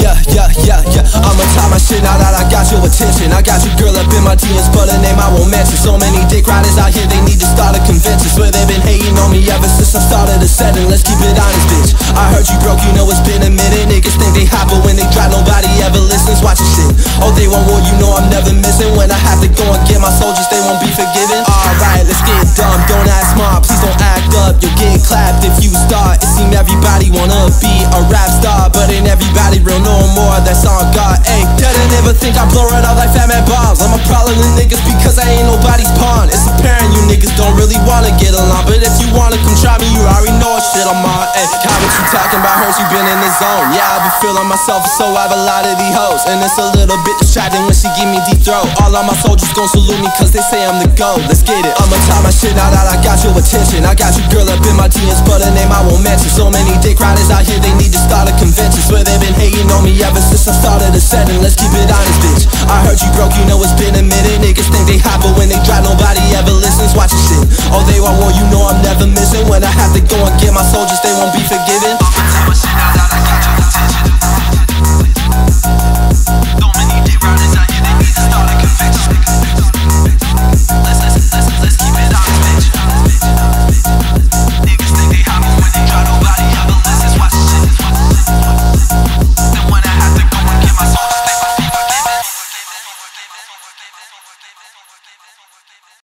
Yeah, yeah, yeah, yeah. I'ma tie my shit now that I got your attention. I got your girl up in my DMs, but her name I won't mention. So many dick riders out here, they need to start a convention. Swear they've been hating on me ever since I started the setting. Let's keep it honest, bitch. I heard you broke, you know it's been a minute. Niggas think they hot, but when they drop, nobody ever listens. Watch your shit. Oh, they want war, you know I'm never missing. When I have to go and get my soldiers, they won't wanna be a rap star, but ain't everybody real no more. That's on God. Ayy, didn't ever think I'd blow it out like Fat Man Bombs. I'm a problem to niggas because I ain't nobody's pawn. It's apparent you niggas don't really wanna get along, but if you wanna come try me, you already know what shit I'm on. Ayy, how what you talking about? Feeling myself, so I have a lot of these hoes, and it's a little bit distracting when she give me deep throat. All of my soldiers gon' salute me cause they say I'm the GOAT. Let's get it. I'ma tie my shit out, I got your attention. I got your girl up in my DMs, but her name I won't mention. So many dick riders out here, they need to start a convention. Swear they've been hating on me ever since I started the setting. Let's keep it honest, bitch. I heard you broke, you know it's been a minute. Niggas think they hot, but when they drop, nobody